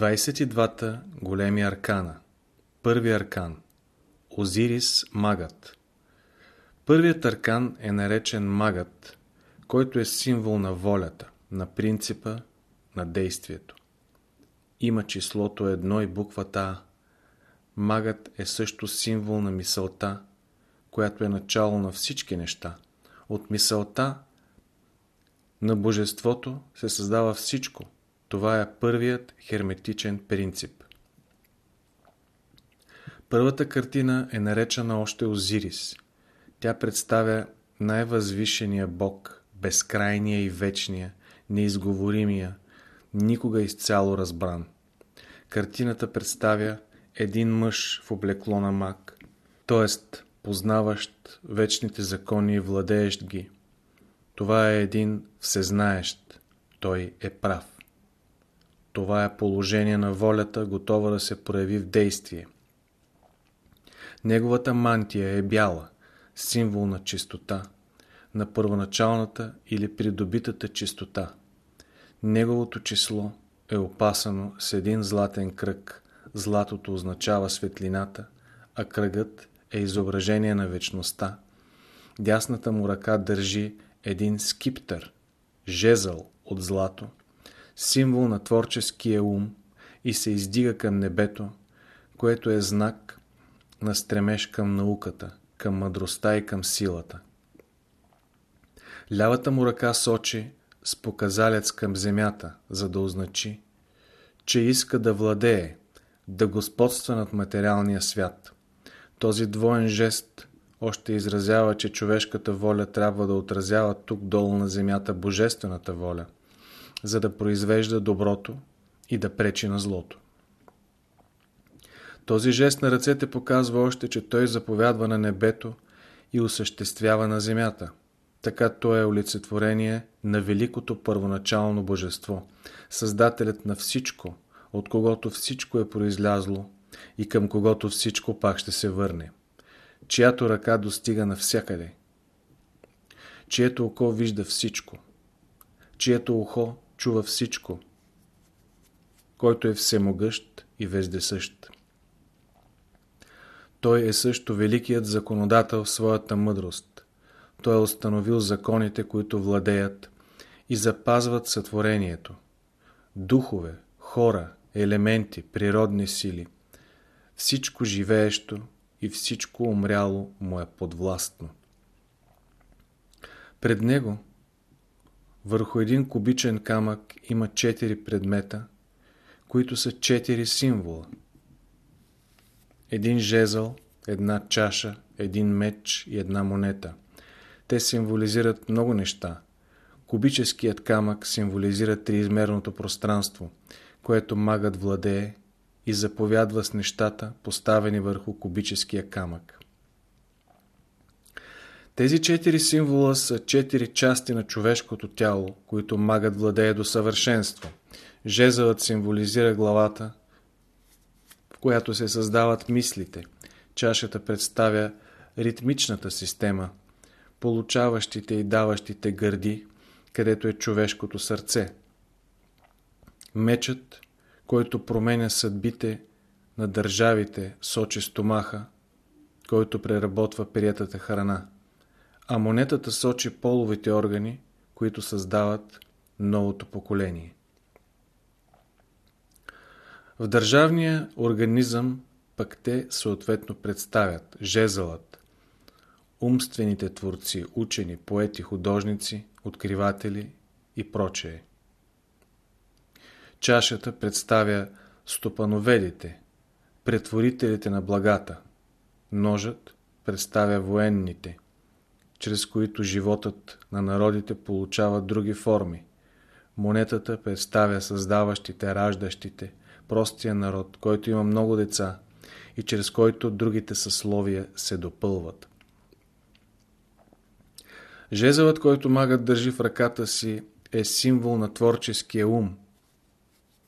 22-та големи аркана Първи аркан Озирис Магът Първият аркан е наречен Магът, който е символ на волята, на принципа, на действието. Има числото едно и буквата А. Магът е също символ на мисълта, която е начало на всички неща. От мисълта на Божеството се създава всичко. Това е първият херметичен принцип. Първата картина е наречена още Озирис. Тя представя най-възвишения Бог, безкрайния и вечния, неизговоримия, никога изцяло разбран. Картината представя един мъж в облекло на мак, т.е. познаващ вечните закони и владеещ ги. Това е един всезнаещ. Той е прав. Това е положение на волята, готова да се прояви в действие. Неговата мантия е бяла, символ на чистота, на първоначалната или придобитата чистота. Неговото число е опасано с един златен кръг. Златото означава светлината, а кръгът е изображение на вечността. Дясната му ръка държи един скиптър, жезъл от злато, символ на творческия ум и се издига към небето, което е знак на стремеж към науката, към мъдростта и към силата. Лявата му ръка сочи с показалец към земята, за да означи, че иска да владее, да господства над материалния свят. Този двоен жест още изразява, че човешката воля трябва да отразява тук долу на земята божествената воля, за да произвежда доброто и да пречи на злото. Този жест на ръцете показва още, че той заповядва на небето и осъществява на земята. Така то е олицетворение на великото първоначално божество, създателят на всичко, от когото всичко е произлязло и към когото всичко пак ще се върне, чиято ръка достига навсякъде, чието око вижда всичко, чието ухо чува всичко, който е всемогъщ и вездесъщ. Той е също великият законодател в своята мъдрост. Той е установил законите, които владеят и запазват сътворението. Духове, хора, елементи, природни сили. Всичко живеещо и всичко умряло му е подвластно. Пред него, върху един кубичен камък има четири предмета, които са четири символа – един жезъл, една чаша, един меч и една монета. Те символизират много неща. Кубическият камък символизира триизмерното пространство, което магът владее и заповядва с нещата, поставени върху кубическия камък. Тези четири символа са четири части на човешкото тяло, които магът владее до съвършенство. Жезълът символизира главата, която се създават мислите. Чашата представя ритмичната система, получаващите и даващите гърди, където е човешкото сърце. Мечът, който променя съдбите на държавите, сочи стомаха, който преработва приятата храна, а монетата сочи половите органи, които създават новото поколение. В държавния организъм пък те съответно представят жезълът, умствените творци, учени, поети, художници, откриватели и прочее. Чашата представя стопановедите, претворителите на благата. Ножът представя военните, чрез които животът на народите получава други форми. Монетата представя създаващите, раждащите, простия народ, който има много деца и чрез който другите съсловия се допълват. Жезълът, който магът държи в ръката си, е символ на творческия ум,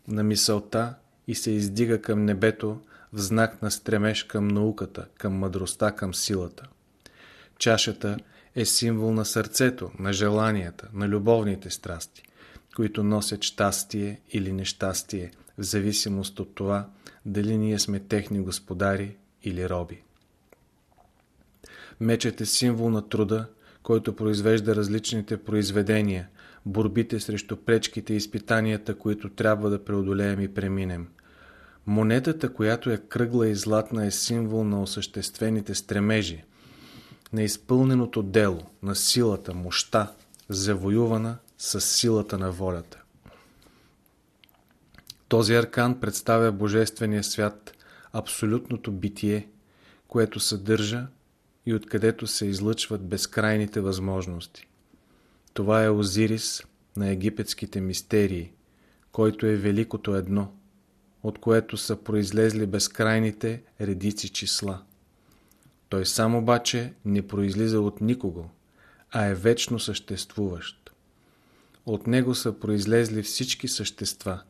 на мисълта и се издига към небето в знак на стремеж към науката, към мъдростта, към силата. Чашата е символ на сърцето, на желанията, на любовните страсти. които носят щастие или нещастие, в зависимост от това, дали ние сме техни господари или роби. Мечът е символ на труда, който произвежда различните произведения, борбите срещу пречките и изпитанията, които трябва да преодолеем и преминем. Монетата, която е кръгла и златна, е символ на осъществените стремежи, на изпълненото дело, на силата, мощта, завоювана с силата на волята. Този аркан представя Божествения свят, абсолютното битие, което съдържа и откъдето се излъчват безкрайните възможности. Това е Озирис на египетските мистерии, който е великото едно, от което са произлезли безкрайните редици числа. Той сам обаче не произлиза от никого, а е вечно съществуващ. От него са произлезли всички същества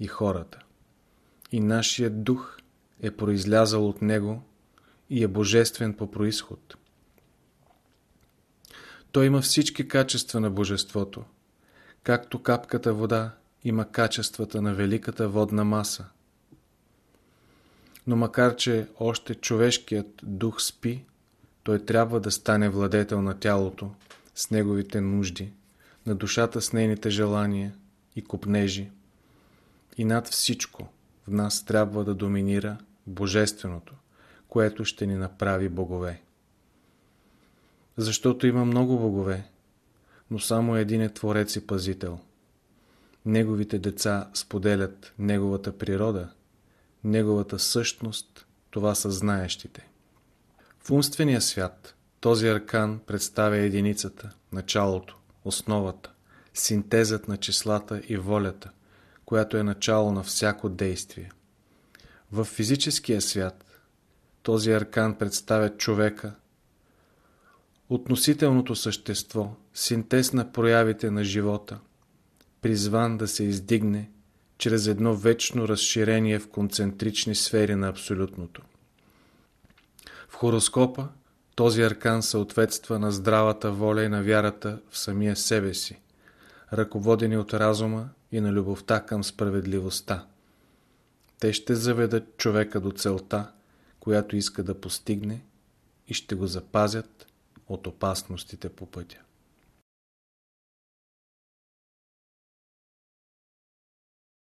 и хората. И нашият дух е произлязал от него и е божествен по происход. Той има всички качества на божеството, както капката вода има качествата на великата водна маса. Но макар, че още човешкият дух спи, той трябва да стане владетел на тялото с неговите нужди, на душата с нейните желания и купнежи. И над всичко в нас трябва да доминира Божественото, което ще ни направи богове. Защото има много богове, но само един е Творец и Пазител. Неговите деца споделят Неговата природа, Неговата същност, това са знаещите. В умствения свят този аркан представя единицата, началото, основата, синтезът на числата и волята, която е начало на всяко действие. В физическия свят този аркан представя човека, относителното същество, синтез на проявите на живота, призван да се издигне чрез едно вечно разширение в концентрични сфери на абсолютното. В хороскопа този аркан съответства на здравата воля и на вярата в самия себе си, ръководени от разума и на любовта към справедливостта. Те ще заведат човека до целта, която иска да постигне и ще го запазят от опасностите по пътя.